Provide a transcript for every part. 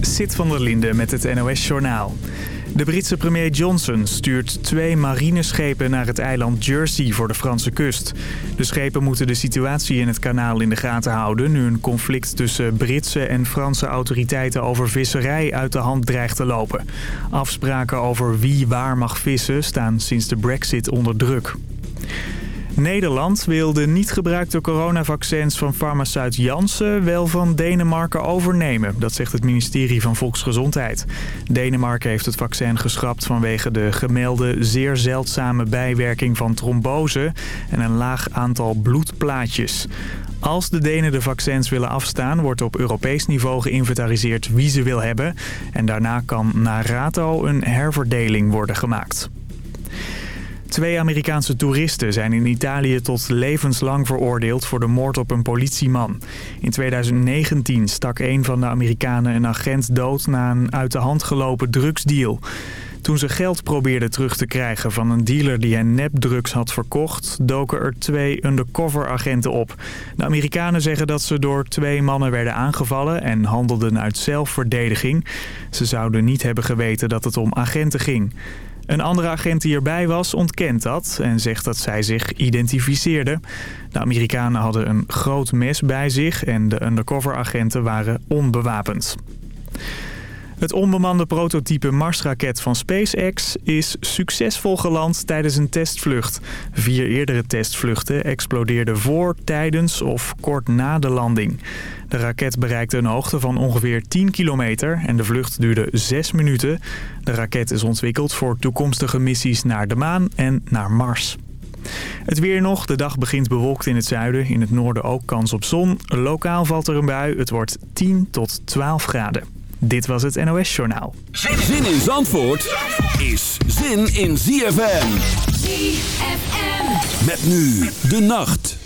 Sit van der Linde met het NOS-journaal. De Britse premier Johnson stuurt twee marineschepen naar het eiland Jersey voor de Franse kust. De schepen moeten de situatie in het kanaal in de gaten houden... nu een conflict tussen Britse en Franse autoriteiten over visserij uit de hand dreigt te lopen. Afspraken over wie waar mag vissen staan sinds de brexit onder druk. Nederland wil de niet gebruikte coronavaccins van farmaceut Janssen wel van Denemarken overnemen. Dat zegt het ministerie van Volksgezondheid. Denemarken heeft het vaccin geschrapt vanwege de gemelde zeer zeldzame bijwerking van trombose en een laag aantal bloedplaatjes. Als de Denen de vaccins willen afstaan, wordt op Europees niveau geïnventariseerd wie ze wil hebben. En daarna kan na rato een herverdeling worden gemaakt. Twee Amerikaanse toeristen zijn in Italië tot levenslang veroordeeld voor de moord op een politieman. In 2019 stak een van de Amerikanen een agent dood na een uit de hand gelopen drugsdeal. Toen ze geld probeerden terug te krijgen van een dealer die hen nepdrugs had verkocht... doken er twee undercover-agenten op. De Amerikanen zeggen dat ze door twee mannen werden aangevallen... en handelden uit zelfverdediging. Ze zouden niet hebben geweten dat het om agenten ging. Een andere agent die erbij was ontkent dat en zegt dat zij zich identificeerde. De Amerikanen hadden een groot mes bij zich en de undercover-agenten waren onbewapend. Het onbemande prototype Marsraket van SpaceX is succesvol geland tijdens een testvlucht. Vier eerdere testvluchten explodeerden voor, tijdens of kort na de landing. De raket bereikte een hoogte van ongeveer 10 kilometer en de vlucht duurde 6 minuten. De raket is ontwikkeld voor toekomstige missies naar de maan en naar Mars. Het weer nog. De dag begint bewolkt in het zuiden. In het noorden ook kans op zon. Lokaal valt er een bui. Het wordt 10 tot 12 graden. Dit was het NOS Journaal. Zin in Zandvoort is zin in ZFM. ZFM. Met nu de nacht.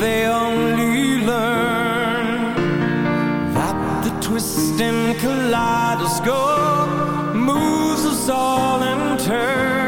they only learn that the twisting kaleidoscope moves us all in turn.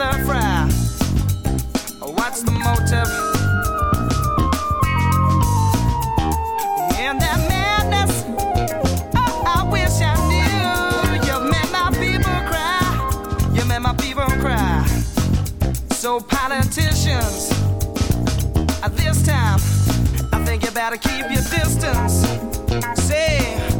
another fry. What's the motive? That madness, I wish I knew. You made my people cry. You made my people cry. So politicians, at this time, I think you better keep your distance. Say.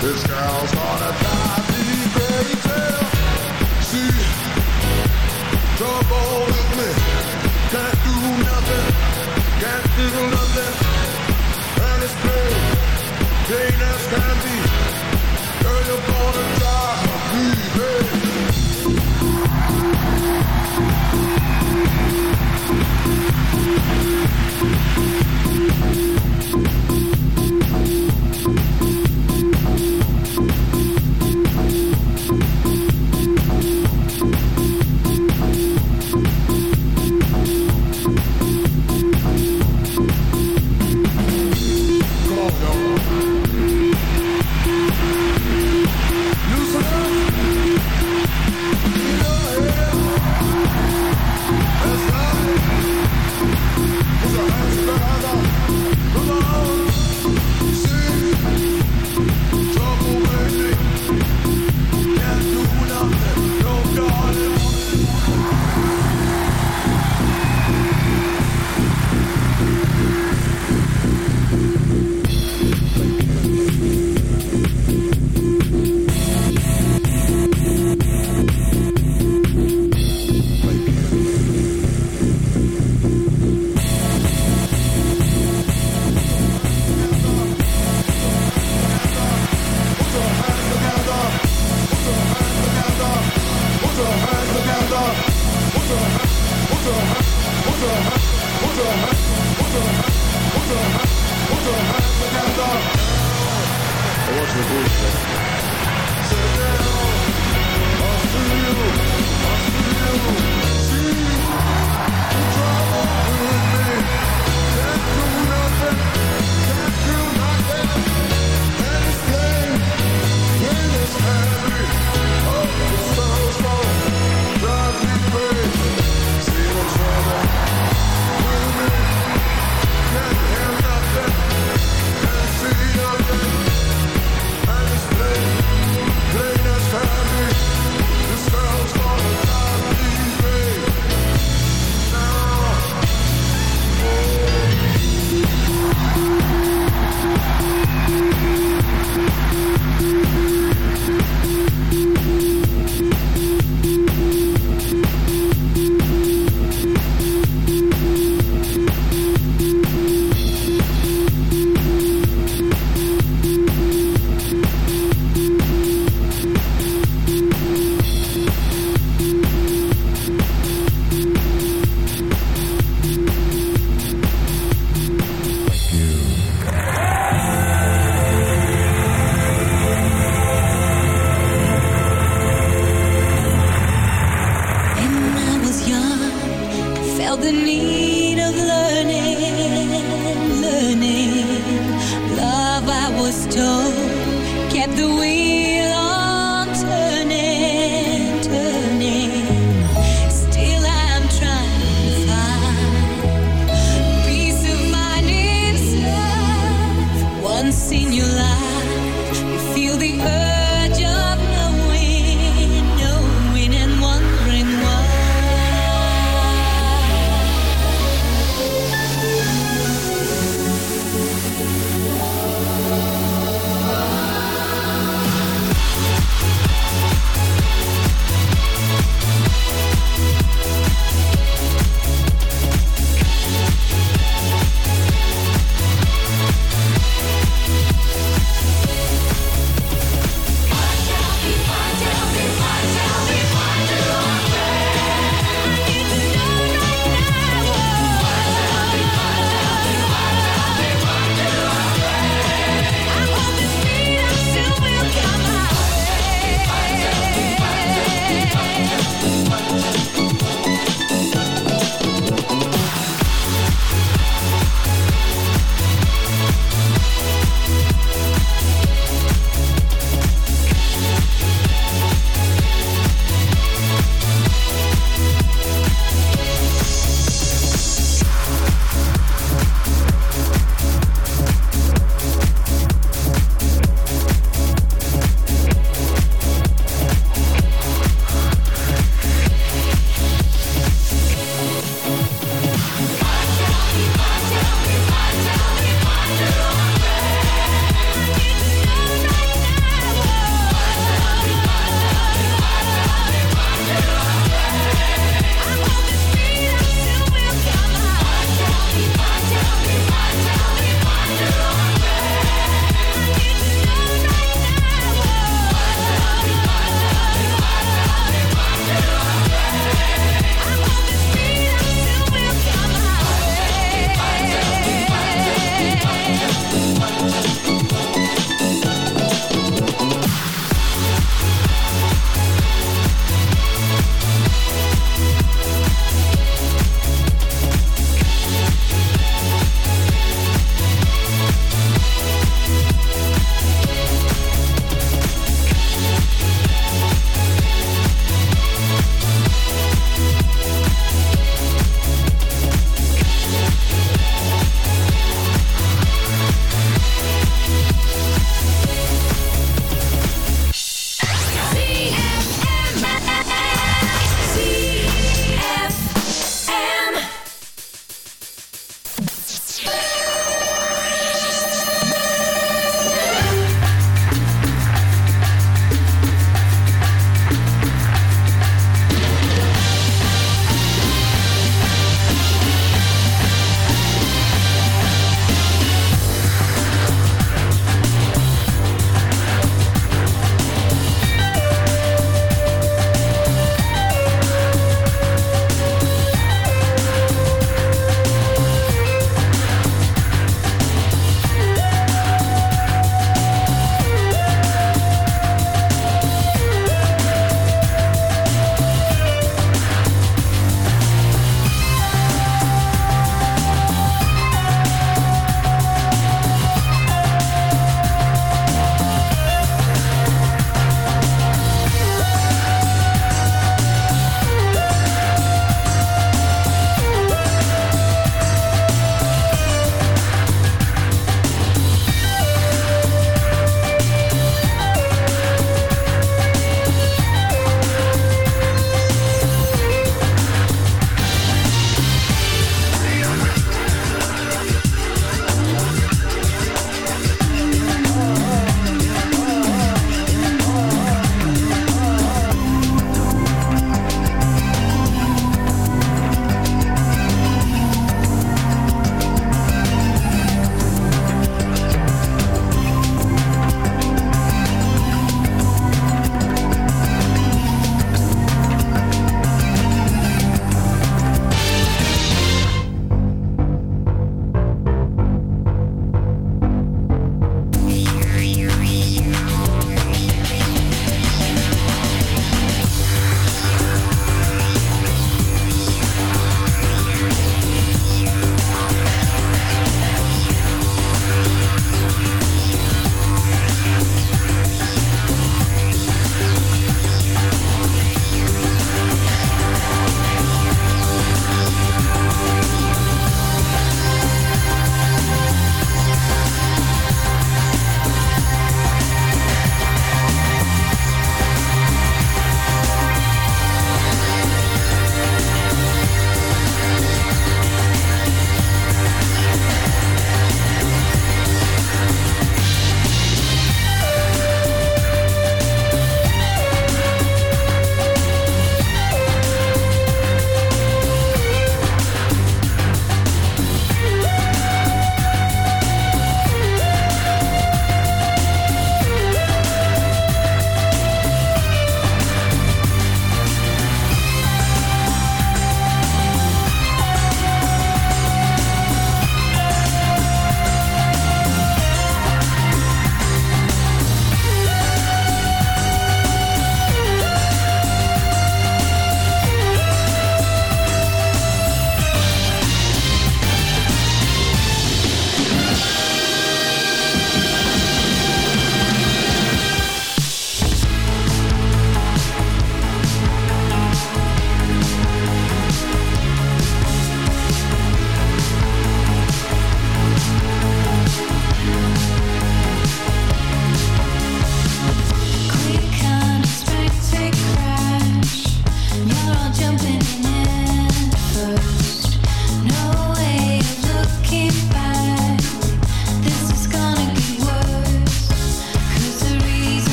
This girl's gonna drive trouble with me. Can't do nothing. Can't do nothing. And it's be. Girl, you're gonna. Thank home.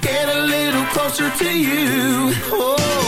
Get a little closer to you. Oh.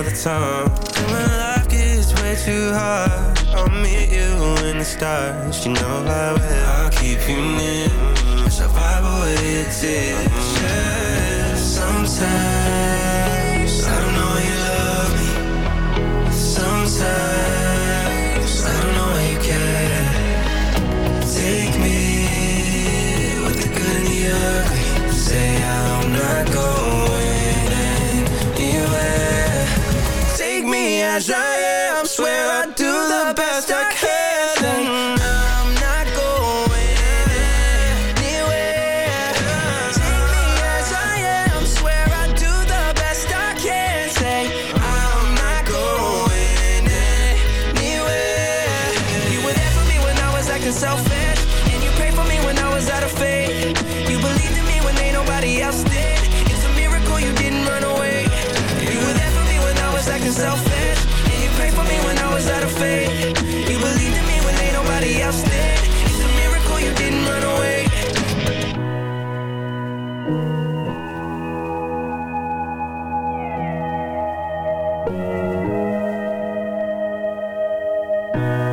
all the time When life gets way too hard I'll meet you in the stars. You know I will. I'll keep you near. Survive away your Sometimes I don't know you love me. Sometimes I don't know you care voyageur.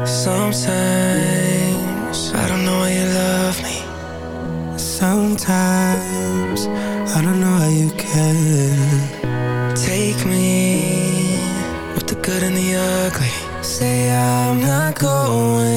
Sometimes I don't know why you love me. Sometimes I don't know how you can Take me with the good and the ugly. Say I'm not going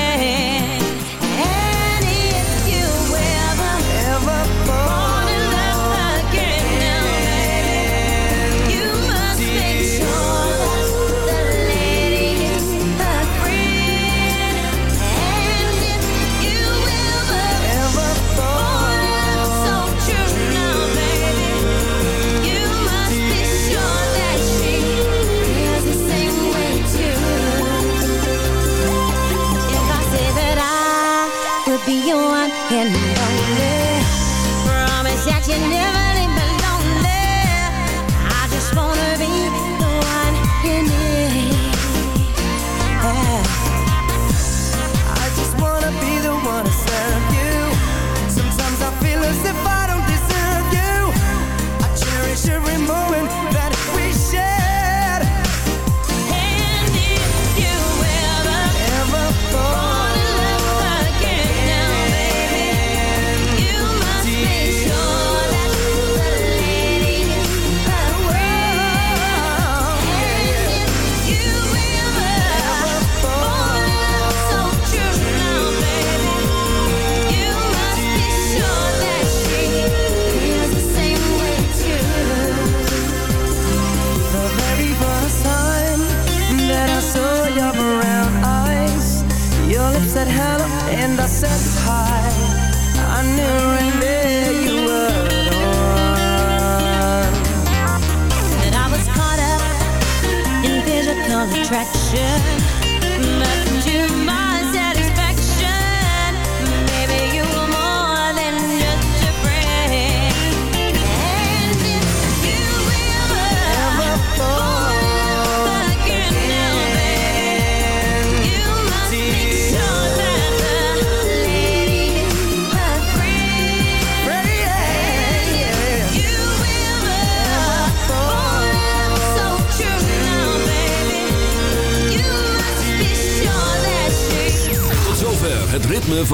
And only promise that you never